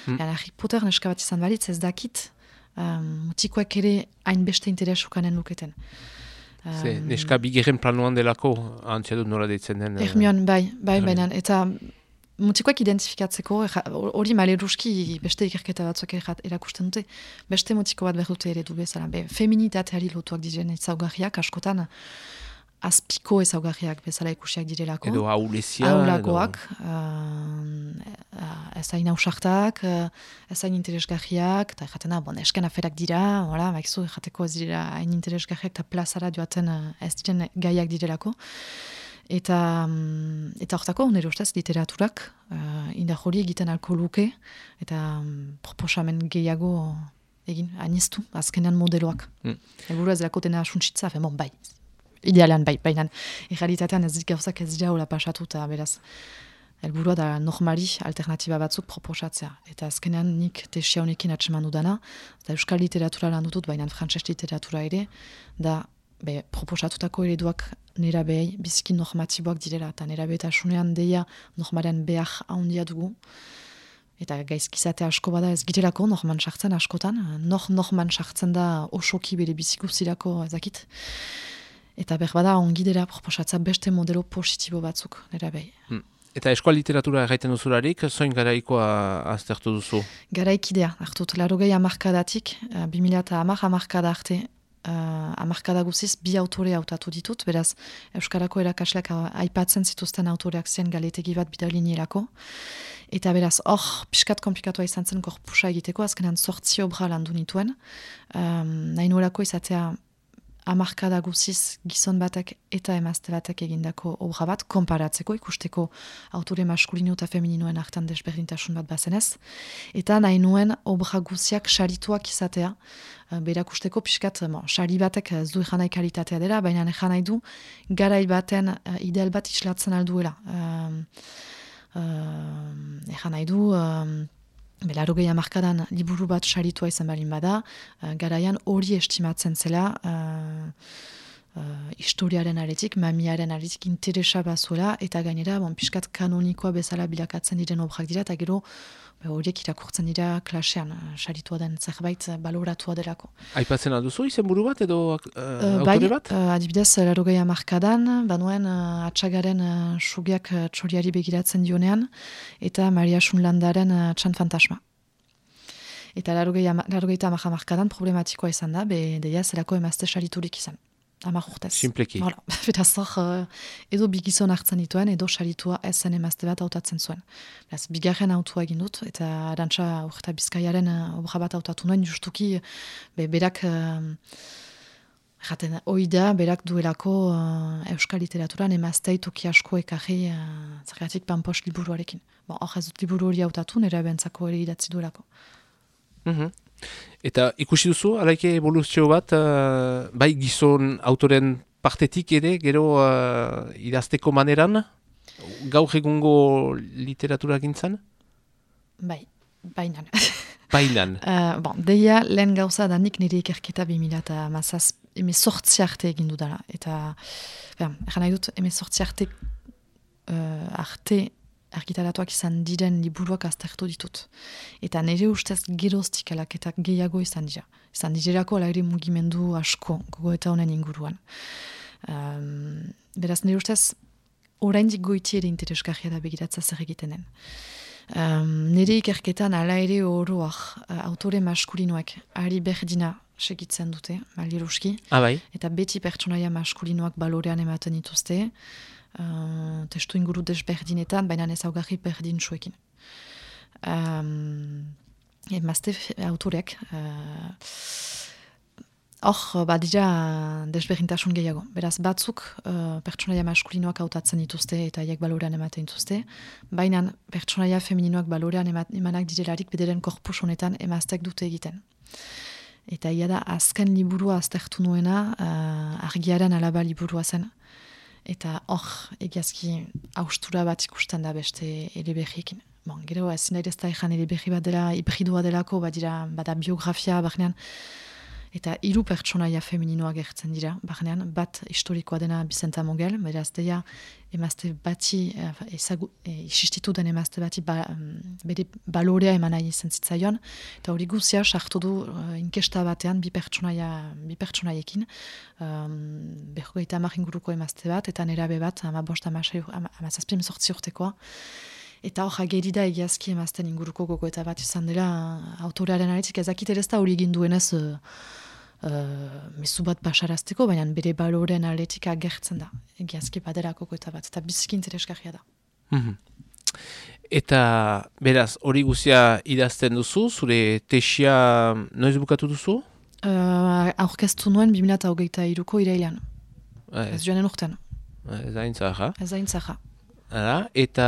Mm. Harry Potter neska bat izan balitz ez dakit, um, mutikoak ere hainbeste interesu kanen luketen. Ze, neska bigeren planuan delako, antzia dut nola deitzen den. Ermion, bai, bai, baina, eta mutikoak identifikatzeko, hori maleruski beste ikerketa batzuk erakusten dute, beste mutiko bat behar dute ere du bezala. Be, feminitateari lotuak diren ezaugarriak askotan, azpiko ezaugarriak bezala ikusiak direlako. Edo haulezia. Haulakoak, edo... uh, ezain hausartak, uh, ezain interesgarriak, eta jatena, bon, esken aferak dira, hola, maizu, jateko ez dira hain interesgarriak, eta plazara joaten ez diren gaiak direlako. Eta um, eta hortako, nire ustez, literaturak, uh, indar hori egiten alko luke, eta um, proposamen gehiago egin, aniztu, azkenean modeloak. Mm. Elburu ez lako dena asuntzitza, bon, bai, idealan bai, baina errealitatean ez gauzak ez dira hola pasatu eta beraz helburua da normali alternatiba batzuk proposatzea. Eta azkenean nik tesia honekin atseman dudana, eta euskal literatura lan dutut, baina frantses literatura ere, da be, proposatutako ereduak nera behai biziki normatiboak direla, eta nera behetasunean deia normaren behar handia dugu. Eta gaizkizate asko bada ez girelako norman sartzen askotan, nor norman sartzen da osoki bere bizikuzirako ezakit. Eta berbada ongidera proposatza beste modelo positibo batzuk, nera behi. Hmm. Eta eskoal literatura erraiten duzularik, zoin garaikoa aztertu duzu? Garaikidea, hartut, laro gehi amarkadatik, uh, bimila eta amar amarkada arte, uh, amarkada guziz, bi autore hautatu ditut, beraz, Euskarako erakasleak aipatzen zituzten autoreak zen galetegi bat bidalinierako. Eta beraz, hor, piskat komplikatua izan zen korpusa egiteko, azkenean sortzi obra landu nituen. Um, nahi nuelako izatea amarkada guziz gizon batek eta emazte batek egindako obra bat, konparatzeko ikusteko autore maskulino eta femininoen hartan desberdintasun bat bazenez. Eta nahi nuen obra guziak sarituak izatea, uh, berakusteko pixkat, sari batek ez du janai kalitatea dela, baina nahi du garai baten ideal bat islatzen alduela. Uh, uh, nahi du... Belaro gehi amarkadan liburu bat saritua izan balin bada, uh, garaian hori estimatzen zela uh, uh, historiaren aretik, mamiaren aretik interesa bazuela, eta gainera, bon, piskat kanonikoa bezala bilakatzen diren obrak dira, eta gero horiek irakurtzen dira klasean, saritua den zerbait baloratua delako. Aipatzen alduzu izen buru bat edo uh, uh, bai, bat? Uh, adibidez, laro gehi amarkadan, banuen uh, atxagaren uh, sugiak uh, txoriari begiratzen dionean, eta Maria Sunlandaren uh, txan fantasma. Eta laro gehi amarkadan problematikoa izan da, be deia zerako emazte sariturik izan amar urtez. Simpleki. Voilà. Zor, uh, edo bigizon hartzen dituen, edo saritua ezen emazte bat autatzen zuen. Beraz, bigarren autua egin dut, eta arantxa urta bizkaiaren uh, obra bat autatu nuen, justuki, be, berak, uh, jaten, oida, berak duelako uh, euskal literaturan emaztei toki asko ekarri uh, zergatik panpos liburuarekin. Bon, hor ez dut liburu hori autatu, nire bentzako ere idatzi duelako. Mm Eta ikusi duzu, alaike evoluzio bat, uh, bai gizon autoren partetik ere, gero uh, idazteko maneran, gaur egungo literatura gintzen? Bai, bainan. Bainan. uh, bon, deia, lehen gauza da nik nire ikerketa bimila eta mazaz, eme sortzi arte egin dudala. Eta, egan nahi dut, eme sortzi arte, uh, arte argitaratuak izan diren liburuak aztertu ditut. Eta nire ustez geroztik alaketak gehiago izan dira. Izan dirako alaire mugimendu asko gogo eta honen inguruan. Um, beraz nire ustez oraindik goiti ere interesgarria da begiratza zer egitenen. Um, nire ikerketan ala ere oroak uh, autore maskulinoak ari berdina segitzen dute, maliruski. Ah, bai. Eta beti pertsonaia maskulinoak balorean ematen dituzte uh, testu inguru desberdinetan, baina ez augarri berdin suekin. Um, emazte autorek, uh, hor, badira desberdintasun gehiago. Beraz, batzuk uh, pertsonaia maskulinoak hautatzen dituzte eta haiek balorean ematen dituzte, baina pertsonaia femininoak balorean emanak direlarik bederen korpus honetan emaztek dute egiten. Eta ia da, azken liburua aztertu nuena, uh, argiaren alaba liburua zen, eta hor egiazki austura bat ikusten da beste eleberriekin. Bon, gero, ezin da ez da ezan eleberri bat dela, hibridua delako, bat dira, bada biografia, barnean, eta hiru pertsonaia femininoa gertzen dira, barnean, bat historikoa dena Bizenta Mogel, beraz deia emazte bati, ezagu, e, isistitu den emazte bati ba, bere balorea eman nahi izan zitzaion, eta hori guzia sartu du uh, inkesta batean bi pertsonaia, bi pertsonaiekin, um, berrogeita amak inguruko emazte bat, eta nera bat, ama bost amazazpim sortzi urtekoa, Eta hor, agerida egiazki emazten inguruko gogo eta bat izan dela autorearen aritzik ezakit ere ez da hori ginduenez uh, uh, mesu bat basarazteko, baina bere baloren aletik agertzen da. Egiazki badera gogo eta bat, eta bizkin eskarria da. Mhm. Eta beraz, hori guzia idazten duzu, zure tesia noiz bukatu duzu? Uh, aurkeztu nuen 2008 iruko irailan. Eh. Ez joanen urtean. Ez da intzaha. Ez da intzaha. Ara, eta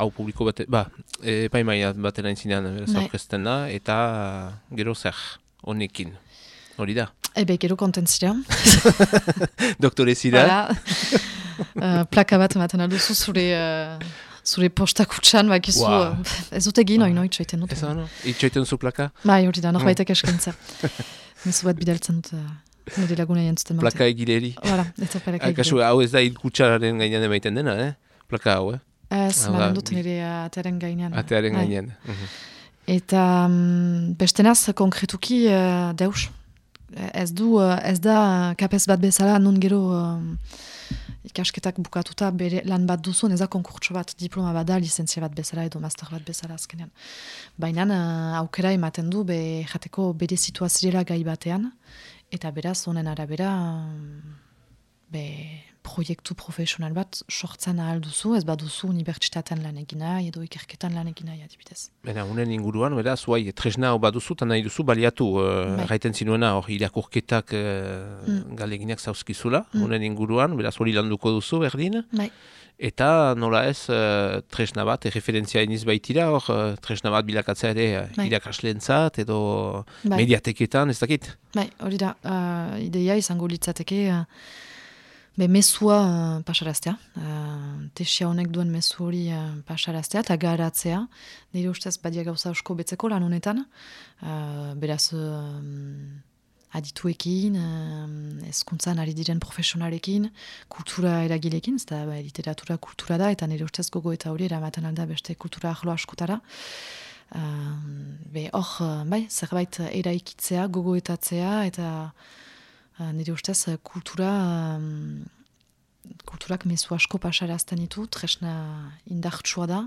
hau publiko bat, ba, epaimaia batera intzinean zaurkezten da, eta gero zer, honekin, hori da? Ebe, gero kontentzira. Doktore zira. uh, plaka bat ematen alduzu zure, uh, zure postak utxan, bak izu, wow. ez dut egin, oin, itxoiten dut. Ez ano, itxoiten zu plaka? Bai, hori da, norbaitek mm. eskentza. Mezu bat bidaltzen dut. Uh, Nire laguna jentzuten Plaka egileri. Voilà, eta plaka egileri. Hau ez da ilkutsararen gainean emaiten dena, eh? Plaka hau, eh? Ez, manen dut nire atearen gainean. Atearen bai. gainean. Mhm. Eta um, bestenaz konkretuki uh, deus. Ez du, uh, ez da kapez bat bezala non gero um, ikasketak bukatuta bere lan bat duzu, ez da konkurtso bat diploma bat da, licentzia bat bezala edo master bat bezala azkenean. Baina uh, aukera ematen du be jateko bere situazioa gai batean, eta beraz honen arabera um, be proiektu profesional bat sortzen ahal duzu, ez baduzu unibertsitatean lan egina, edo ikerketan lan egina, adibidez. Bena, unen inguruan, bera, zuai, tresna hau baduzu, eta nahi duzu baliatu, uh, gaiten zinuena, hor, irakurketak uh, mm. galeginak zauzkizula, mm. unen inguruan, bera, zuari landuko duzu, berdin? Bai. Eta nola ez, uh, tresna bat, referentzia iniz baitira, hor, uh, tresna bat bilakatzea ere bai. irakaslentzat, edo bai. mediateketan, ez dakit? Bai, hori da, uh, ideia izango litzateke, uh, Be, mesua uh, pasaraztea, uh, tesia honek duen mesu hori uh, pasaraztea eta garatzea, nire ustez badia gauza asko betzeko lan honetan, uh, beraz um, adituekin, uh, ezkuntzan ari diren profesionalekin, kultura eragilekin, ez da ba, literatura kultura da, eta nire ustez gogo eta hori eramaten alda beste kultura ahlo askotara. Uh, be, hor, bai, zerbait eraikitzea, gogoetatzea, eta nire ustez, uh, kultura, um, kulturak mezu asko pasarazten ditu, tresna indartsua da,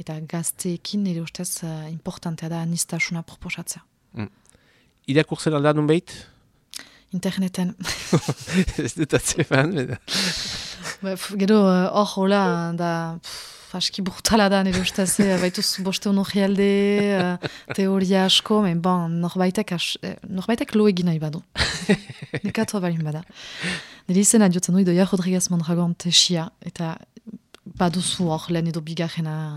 eta gazteekin nire ustez uh, importantea da anistasuna proposatzea. Mm. Irakurtzen alda nun behit? Interneten. Ez dut atzeman, ba, Gero, hor, uh, hola, da... Pff, aski burtala da nire ustez, eh, baituz boste honu uh, teoria asko, men bon, norbaitek, eh, norbaitek lo egin nahi badu. Nekatu balin bada. Nire izena diotzen doi doia Rodriguez Mondragon tesia, eta baduzu hor lehen edo bigarrena,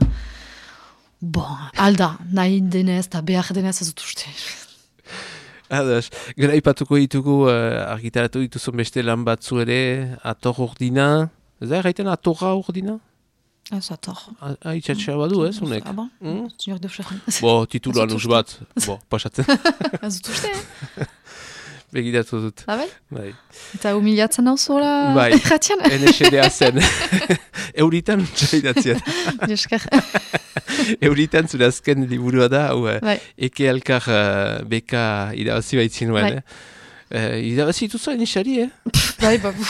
bon, alda, nahi denez, eta behar denez ez dut uste. Adas, gara ipatuko ditugu uh, argitaratu dituzun beste lan batzu ere, ator ordina, ez da, gaiten atorra ordina? Ez ator. Aitxatxea badu ez, unek? Ah, bon? Mm? Bo, titulu anuz bat. Bo, pasatzen. Ez dut uste, eh? Begidatu dut. Ah, bai? Bai. Eta humilatzen hau zola bai. erratian? NSDA zen. Euritan txaidatzen. Euskar. Euritan zure azken liburua da, hau, eh, bai. eke alkar uh, beka irabazi baitzin nuen, bai. eh? Uh, irabazi dituzu nisari, eh? bai, babu.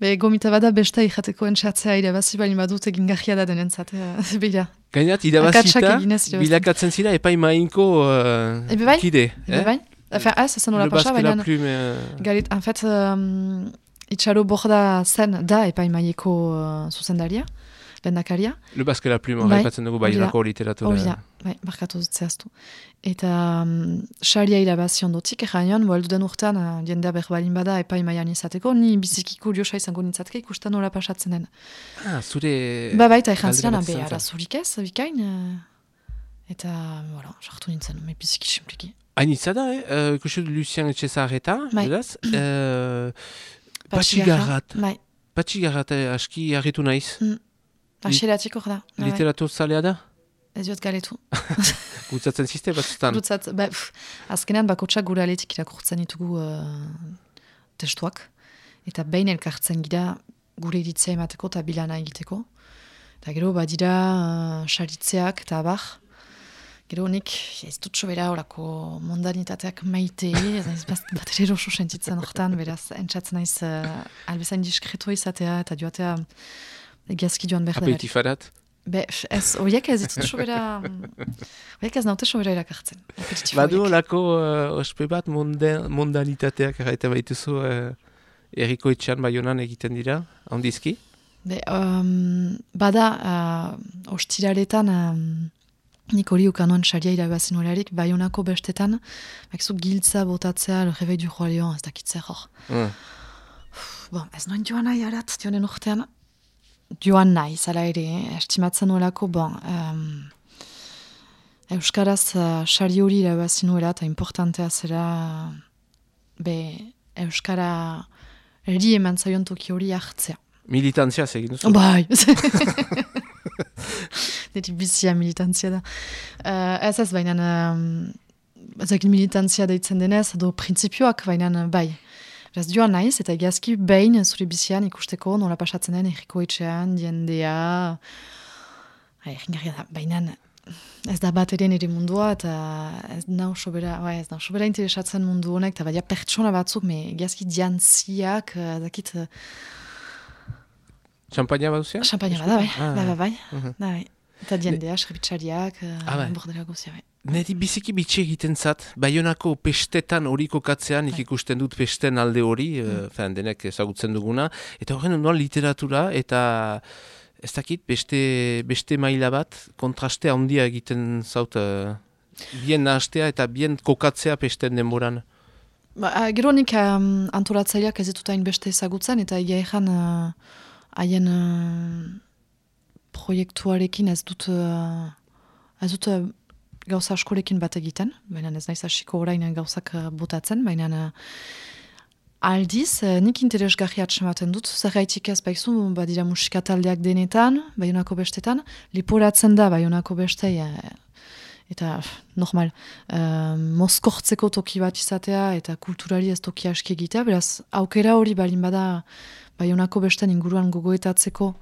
Be, gomita bada besta ikateko entzatzea irabazi bali badut egin gajia da denentzat. Eh, Bila. Gainat, irabazita, bilakatzen zira epai mainko uh, bai? kide. Ebe eh? bai? Enfin, ez, ez nola pasa, baina... Galit, en fait, um, itxaro borda zen da epai maiko uh, zuzendaria lehendakaria. Le Basque la Plume, bai, dugu bai irako literatura. Hori da, bai, barkatu dut zehaztu. Eta um, xaria irabazi ondotik, errainian, boaldu den urtean, uh, jendea berbalin bada epai maian izateko, ni biziki kuriosa izango nintzatke ikusten nola pasatzen den. Ah, zure... Ba, baita erran ziren, be, ara zurik ez, bikain. Uh, eta, voilà, sartu nintzen, me biziki simpliki. Hain izada, eh? Uh, Ikusi Lucien Etxezarreta, bai. edaz? Uh, Patxigarrat. Bai. Patxigarrat, eh, aski harritu naiz. Mm. Aseratik hor da. Literatur zalea da? Ez diot galetu. Gutzatzen ziste batzutan? Gutzat, ba, azkenean bakotsak gure aletik irakurtzen ditugu uh, testuak. Eta behin elkartzen gira gure iritzea emateko eta bilana egiteko. Eta gero badira uh, saritzeak eta abar. Gero honik, ez dut sobera horako mondanitateak maite, ez naiz bat, ere rosu sentitzen horretan, beraz, entzatzen naiz uh, albezain diskretua izatea eta joatea egiazki joan behar Apetifarat? Be, ez, oiek ez ditut sobera... Oiek ez naute sobera irakartzen. Badu olako uh, ospe bat mondanitateak erraita baituzu uh, erriko etxan baionan egiten dira, ondizki? Be, um, bada, uh, ostiraretan, um, nik hori ukanoan xaria irabazin horiarik, baionako bestetan, bakizu giltza botatzea, le revei du roi leon, ez dakitzer hor. Mm. Bon, ez noin joan nahi arat, dionen urtean, joan nahi, zala ere, eh? estimatzen nuelako, bon, um, Euskaraz uh, sari hori irabazi nuela, eta importantea zera, be, Euskara eri eman zaion toki hori hartzea. Militantzia zegin duzu? Bai! Neti bizia militantzia da. Uh, ez ez, baina, um, ez militantzia deitzen denez, do prinsipioak, baina, bai. Beraz, joan naiz, eta egiazki behin zure bizian ikusteko nola pasatzen den erriko etxean, diendea... Erringarria da, baina ez da bat ere nire mundua, eta ez nau sobera, bai, ez nau sobera interesatzen mundu honek, eta baina pertsona batzuk, me egiazki diantziak, uh, dakit... Champagne bat duzia? Champagne bat, bai, ah, bai, bai, bai, uh bai. Eta diendea, srebitxariak, uh, ah, bai. bordera guzia, bai. Neri biziki bitxe egiten zat, baionako pestetan hori kokatzean, nik bai. ikusten dut pesten alde hori, mm. uh, denek ezagutzen duguna, eta horren ondoan literatura, eta ez dakit, beste, beste maila bat, kontrastea handia egiten zaut, uh, bien nahastea eta bien kokatzea pesten denboran. Ba, gero nik um, antolatzaileak ez ditutain beste ezagutzen, eta egia ezan uh, haien uh, proiektuarekin ez dut... Uh, ez dut gauza askorekin bat egiten, baina ez naiz hasiko orain gauzak uh, botatzen, baina uh, aldiz, uh, nik interesgarri atxematen dut, zer gaitik ez baizu, badira musikataldeak denetan, baionako bestetan, liporatzen da baionako beste, eta normal, uh, mozkortzeko toki bat izatea, eta kulturali ez toki aski egitea, beraz, aukera hori balin bada baionako besten inguruan gogoetatzeko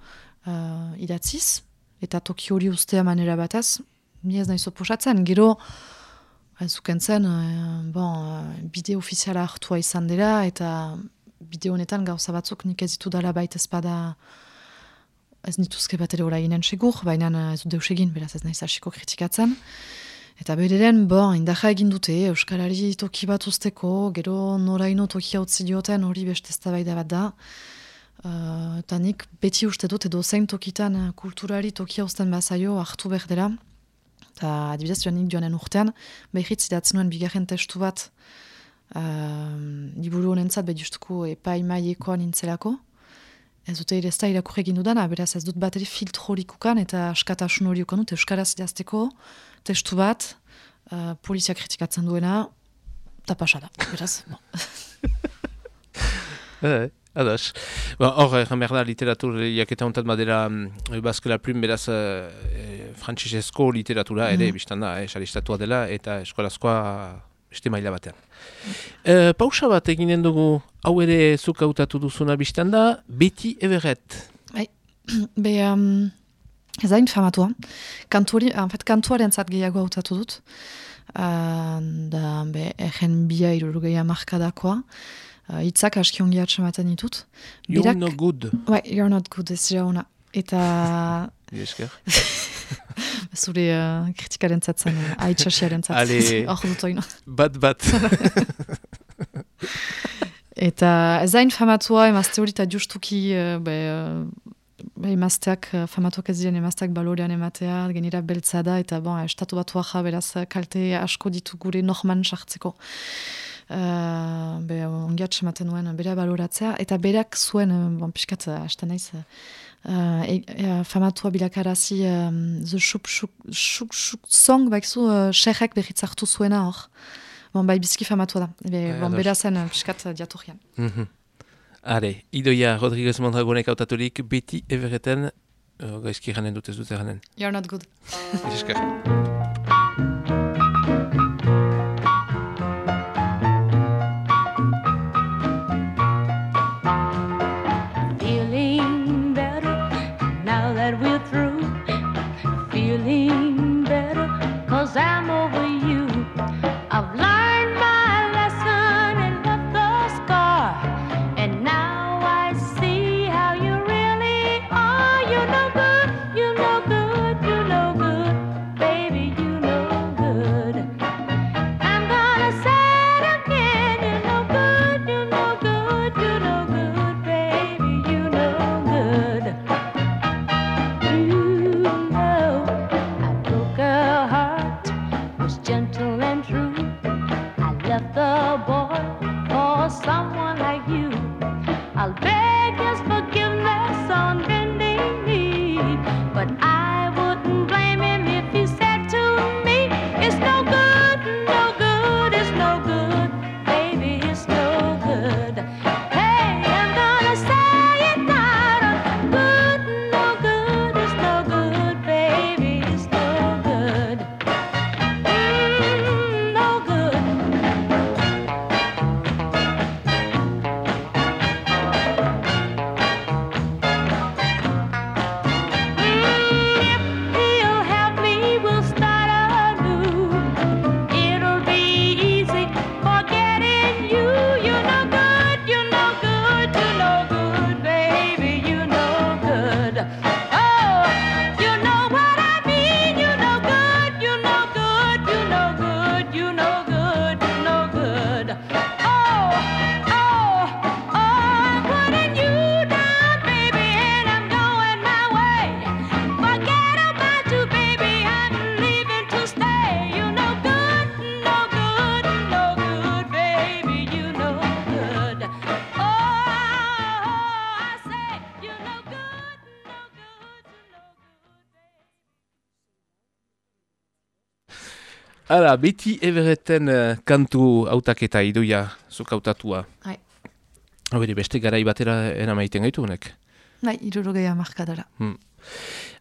uh, idatziz, eta toki hori ustea manera bataz, ni ez nahi zoposatzen, gero, zuken zen, uh, bon, bide ofiziala hartua izan dela, eta bide honetan gauza batzuk nik ez ditu dala baita ezpada ez nituzke bat ere ora ginen segur, baina ez dut deus egin, beraz ez nahi zasiko kritikatzen. Eta bereren, bon, indaja egin dute, Euskarari toki bat usteko, gero noraino toki hau dioten hori beste ez da bat da. Uh, eta nik beti uste dut edo zein tokitan kulturari toki hauzten bazaio hartu behar dela. Eta adibidez joan nik joanen urtean, behitz idatzen nuen bigarren testu bat uh, liburu honentzat behiustuko epai maiekoan nintzelako. Ez dute ere ez da irakur egin dudana, beraz ez dut bat ere filtrorik ukan eta askatasun hori ukan dut, euskaraz idazteko testu bat, uh, polizia kritikatzen duena, eta pasada, beraz. Eh, Ados. Ba, hor, egin behar da, literatur jaketa hontat badera um, Baskela Plum beraz uh, frantzisezko literatura ere, mm. biztan da, eh, dela, eta eskolazkoa beste maila batean. Uh, pausa bat eginen dugu, hau ere zuk hautatu duzuna biztan da, Beti Everett. Bai, be, um, ez da infamatua. Kantuari, en fait, kantuaren zat gehiago hautatu dut. Uh, da, be, egen bia irurugeia markadakoa. Uh, itzak aski ongi atxamaten ditut. You're not good. Bai, you're not good, ez jauna. Eta... Esker. Zure uh, kritikaren zatzen, uh, aitxasiaren zatzen. Ale, oh, bat bat. eta ez da infamatua, emazte hori eta justuki, uh, be, uh, be, emazteak, uh, famatuak ez diren emazteak balorean ematea, genera beltza da, eta bon, estatu batu aja, beraz, kalte asko ditu gure norman sartzeko uh, be, ongiatxe maten nuen bera baloratzea, eta berak zuen, uh, bon, piskat, uh, hasta naiz, uh, e, e, famatua bilakarazi um, the shuk shuk shuk shuk song bakizu uh, xerrek behitzartu zuena hor. Bon, bai bizki famatua da. Be, bon, bera zen piskat diaturrian. Mm -hmm. Are, Idoia Rodriguez Mondragonek autaturik beti evereten uh, gaizki janen dut ez dut eranen. You're not good. Esker. Hala, beti evereten uh, kantu autaketa idoia zuk autatua. Hai. Hau beste garai batera enamaiten gaitu honek. Bai, irurogea markadara. Hmm.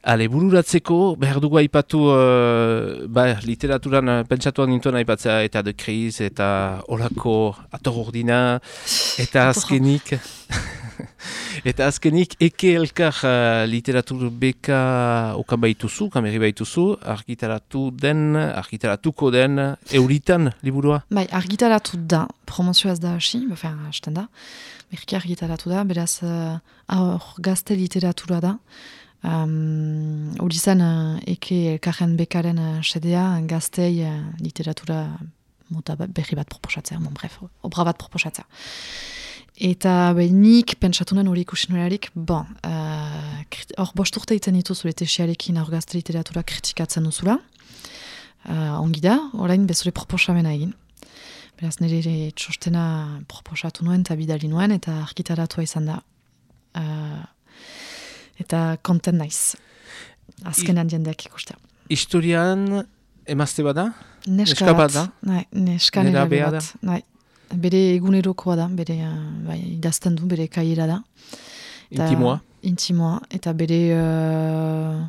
Ale, bururatzeko, behar dugu aipatu, uh, ba, literaturan uh, pentsatuan nintuen aipatzea, eta de kriz, eta olako atorordina, eta azkenik, eta azkenik, eke elkar uh, literatur beka okan baituzu, kameri baituzu, argitaratu den, argitaratuko den, euritan, liburua? Bai, argitaratu da, promozio ez da hasi, bafean, hasten da, berki argitaratu da, beraz, uh, gazte literatura da, Hori um, zen, uh, eke elkarren bekaren uh, sedea, gaztei uh, literatura mota berri bat proposatzea, mon bref, obra bat proposatzea. Eta behinik, pentsatunen hori ikusi nolarik, bon, hor uh, bost urte iten ditu zure tesiarekin hor gazte literatura kritikatzen duzula, uh, ongi da, orain bezure proposamena egin. Beraz nire txostena proposatu nuen eta bidali nuen, eta argitaratua izan da. Uh, eta konten naiz. Azkenan jendeak ikustea. Historian emazte bada? Neska bat. da? Bai, neska nera bat. Bai. Bere egunerokoa da, bere uh, bai, idazten du, bere kaiera da. Intimoa? Intimoa, eta bere... Uh,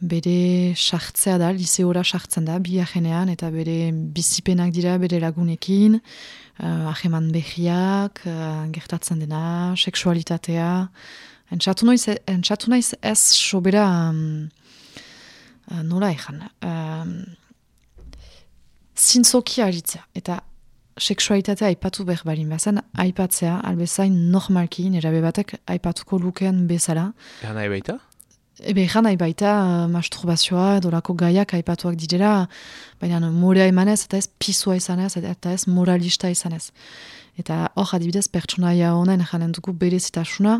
bere sartzea da, liseora sartzen da, bi ajenean, eta bere bizipenak dira bere lagunekin, uh, aheman behiak, uh, gertatzen dena, seksualitatea, Entzatu naiz, entzatu naiz ez sobera um, uh, nola ezan. Um, zintzoki aritzea. Eta seksualitatea aipatu behar balin bazen, aipatzea, albezain normalki, nera bebatek aipatuko lukeen bezala. Egan nahi baita? Ebe, egan nahi baita, masturbazioa, dolako gaiak aipatuak direla, baina morea emanez, eta ez pisua izanez, eta ez moralista izanez. Eta hor adibidez pertsonaia honen janen dugu berezitasuna,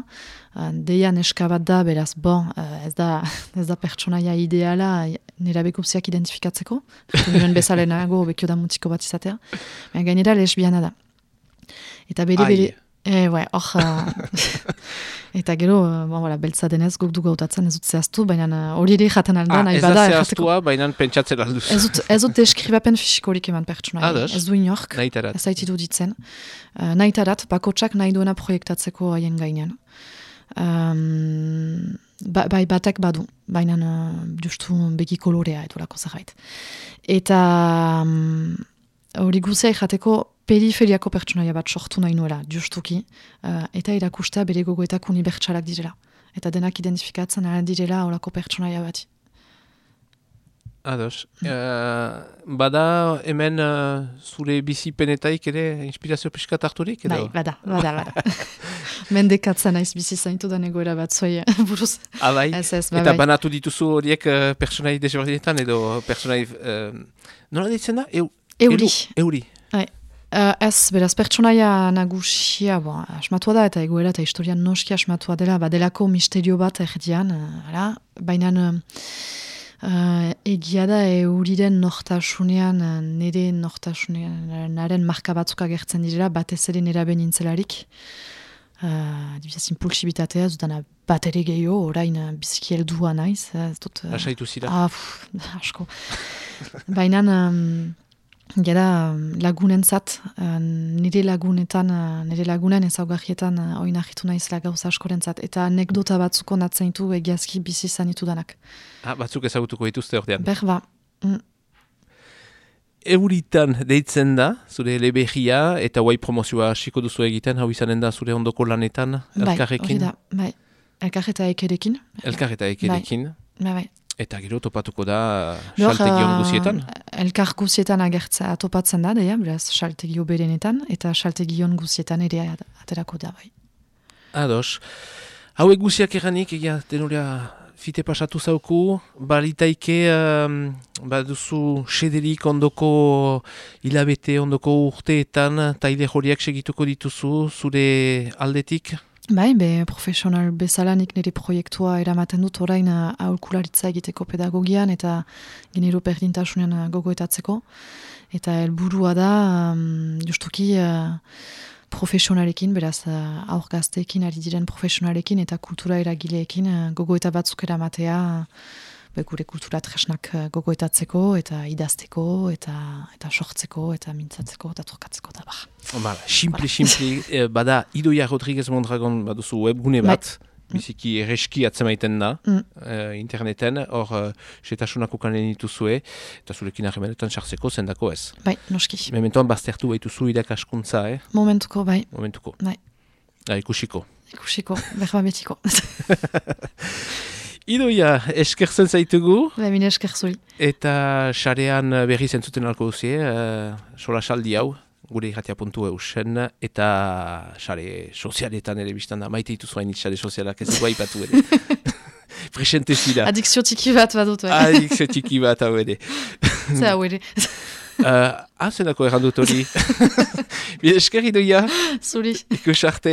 uh, deia neska bat da, beraz, bon, uh, ez, da, ez da pertsonaia ideala nera bekupziak identifikatzeko, nuen bezalenago bekio da mutiko bat izatea, gainera lesbiana da. Eta bere, bere, E, bai, hor, eta gero, bon, voilà, beltza denez, guk du gautatzen ez dut zehaztu, baina hori ere jaten alda, ah, nahi bada. Ez da zehaztua, baina pentsatzen alduz. Ez dut, ez dut deskribapen fisikorik eman pertsuna. Ez du inork. Nahitarat. Ez haititu ditzen. Uh, Nahitarat, bakotsak nahi duena proiektatzeko haien gainean. Um, ba, bai batek badu, baina uh, justu begi kolorea edo lako zerbait. Eta hori guzea jateko periferiako pertsonaia bat sortu nahi nuela, justuki, uh, eta irakustea bere gogoetak unibertsalak direla. Eta denak identifikatzen ara direla horako pertsonaia bat. Ados. Uh, bada hemen uh, zure bizi penetaik ere inspirazio piskat harturik? Bai, bada, bada, bada. Mendekatzen aiz bizi zaintu da negoera bat zoi buruz. Abai, ez, ez, ba, eta bai. banatu dituzu horiek uh, personai desberdinetan edo personai... Uh, nola ditzen da? Eu, euri. Euri. Bai. Uh, ez, beraz, pertsonaia nagusia, bo, asmatua da, eta egoera eta historian noski asmatua dela, badelako misterio bat erdian, uh, baina uh, egia da euriren nortasunean, nire nortasunean, naren marka batzuk agertzen dira, batez ere nera benintzelarik, uh, dibizaz impulsibitatea, zutana bat ere gehiago, orain uh, biziki eldua naiz. Ez dut... Uh, Asaitu zira? Ah, pff, asko. baina... Um, Gera lagunentzat, uh, nire lagunetan, uh, nire lagunen ezaugarrietan uh, oin ahitu nahiz lagauza askorentzat. Eta anekdota batzuk onatzen ditu egiazki bizi zanitu danak. Ah, batzuk ezagutuko dituzte ordean. Berba. Mm. Euritan deitzen da, zure lebegia eta guai promozioa hasiko duzu egiten, hau izanen da zure ondoko lanetan, elkarrekin? Bai, hori da, bai. Elkar eta ekerekin. Elkar eta ekerekin. Bai, bai. Eta gero topatuko da saltegion guzietan? Elkar guzietan agertza topatzen da, deia, beraz, saltegio berenetan, eta saltegion guzietan ere aterako da, bai. Ados. Hauek guziak eranik, egia, denoria fite pasatu zauku, balitaike, um, baduzu sederik ondoko hilabete, ondoko urteetan, taile horiak segituko dituzu, zure aldetik? Bai, be, profesional bezalanik nire proiektua eramaten dut orain uh, aholkularitza egiteko pedagogian eta genero perdintasunean uh, gogoetatzeko. Eta helburua da, um, justuki uh, profesionalekin, beraz uh, aur gazteekin ari diren profesionalekin eta kultura eragileekin uh, gogoeta batzuk eramatea be, gure kultura tresnak uh, gogoetatzeko, eta idazteko, eta eta sortzeko, eta mintzatzeko, eta trokatzeko, eta bar. Bala, simple, simple, eh, bada, Idoia Rodriguez Mondragon baduzu webgune Bai. bat, biziki erreski atzemaiten da, Mm. eh, interneten, hor, uh, setasunak ukanen dituzue, eta zurekin harremanetan sartzeko zendako ez. Bai, noski. Mementoan baztertu baituzu irakaskuntza, eh, Momentuko, bai, momentuko. Bai. Da, ikusiko. ikusiko, berba betiko. Idoia, eskertzen zaitugu, bai, mine esker zuri. eta sarean eh, berri zentzuten alko duzie, uh, sola saldi hau, gure irratia puntu eusen, eta sare sozialetan ere biztan da, maite dituzu hain sare sozialak ez dugu aipatu ere. Presente zira. Adikzio txiki bat badut, bai. Adikzio txiki bat hau ere. Ze hau ere. Uh, Azenako errandut hori. Bi esker idoia, Zuri. ikus arte.